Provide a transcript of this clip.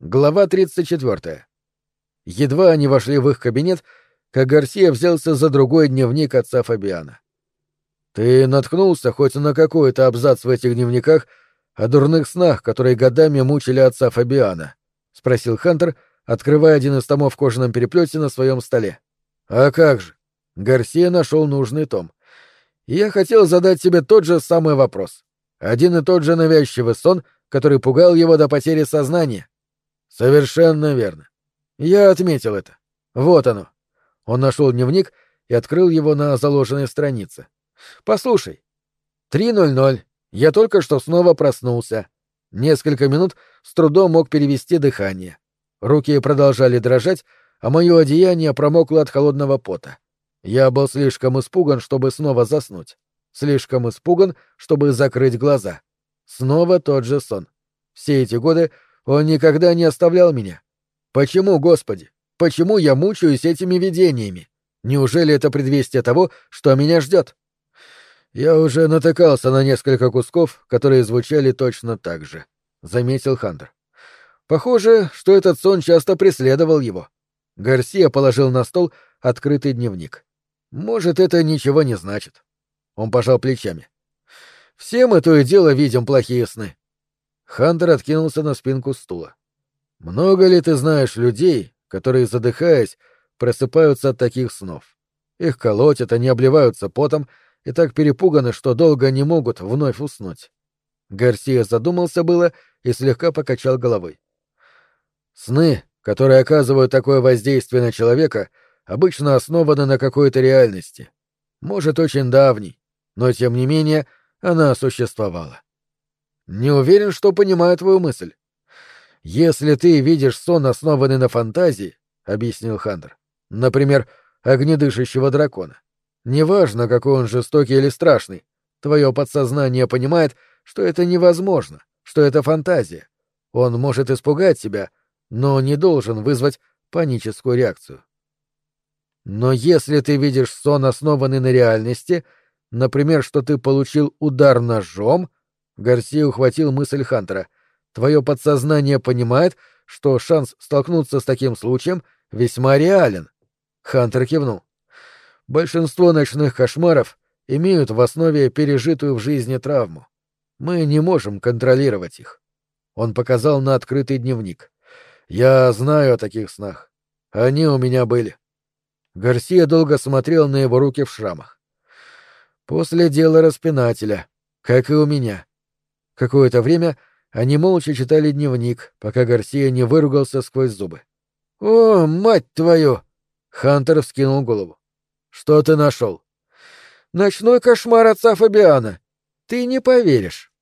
Глава 34. Едва они вошли в их кабинет, как Гарсия взялся за другой дневник отца Фабиана. «Ты наткнулся хоть на какой-то абзац в этих дневниках о дурных снах, которые годами мучили отца Фабиана?» — спросил Хантер, открывая один из томов в кожаном переплете на своем столе. «А как же?» Гарсия нашел нужный том. «Я хотел задать тебе тот же самый вопрос. Один и тот же навязчивый сон, который пугал его до потери сознания. Совершенно верно. Я отметил это. Вот оно. Он нашел дневник и открыл его на заложенной странице. Послушай. 3.00. Я только что снова проснулся. Несколько минут с трудом мог перевести дыхание. Руки продолжали дрожать, а мое одеяние промокло от холодного пота. Я был слишком испуган, чтобы снова заснуть. Слишком испуган, чтобы закрыть глаза. Снова тот же сон. Все эти годы он никогда не оставлял меня. Почему, Господи? Почему я мучаюсь этими видениями? Неужели это предвестие того, что меня ждет? Я уже натыкался на несколько кусков, которые звучали точно так же, заметил Хантер. Похоже, что этот сон часто преследовал его. Гарсия положил на стол открытый дневник. Может, это ничего не значит. Он пожал плечами. Все мы то и дело видим плохие сны. Хантер откинулся на спинку стула. «Много ли ты знаешь людей, которые, задыхаясь, просыпаются от таких снов? Их колотят, они обливаются потом и так перепуганы, что долго не могут вновь уснуть». Гарсия задумался было и слегка покачал головой. «Сны, которые оказывают такое воздействие на человека, обычно основаны на какой-то реальности. Может, очень давней, но, тем не менее, она существовала. Не уверен, что понимаю твою мысль. Если ты видишь сон, основанный на фантазии, — объяснил Хантер, — например, огнедышащего дракона, неважно, какой он жестокий или страшный, твое подсознание понимает, что это невозможно, что это фантазия. Он может испугать тебя, но не должен вызвать паническую реакцию. Но если ты видишь сон, основанный на реальности, например, что ты получил удар ножом, Гарсия ухватил мысль Хантера. Твое подсознание понимает, что шанс столкнуться с таким случаем весьма реален. Хантер кивнул. Большинство ночных кошмаров имеют в основе пережитую в жизни травму. Мы не можем контролировать их. Он показал на открытый дневник. Я знаю о таких снах. Они у меня были. Гарсия долго смотрел на его руки в шрамах. После дела распинателя, как и у меня. Какое-то время они молча читали дневник, пока Гарсия не выругался сквозь зубы. «О, мать твою!» Хантер вскинул голову. «Что ты нашел?» «Ночной кошмар отца Фабиана. Ты не поверишь».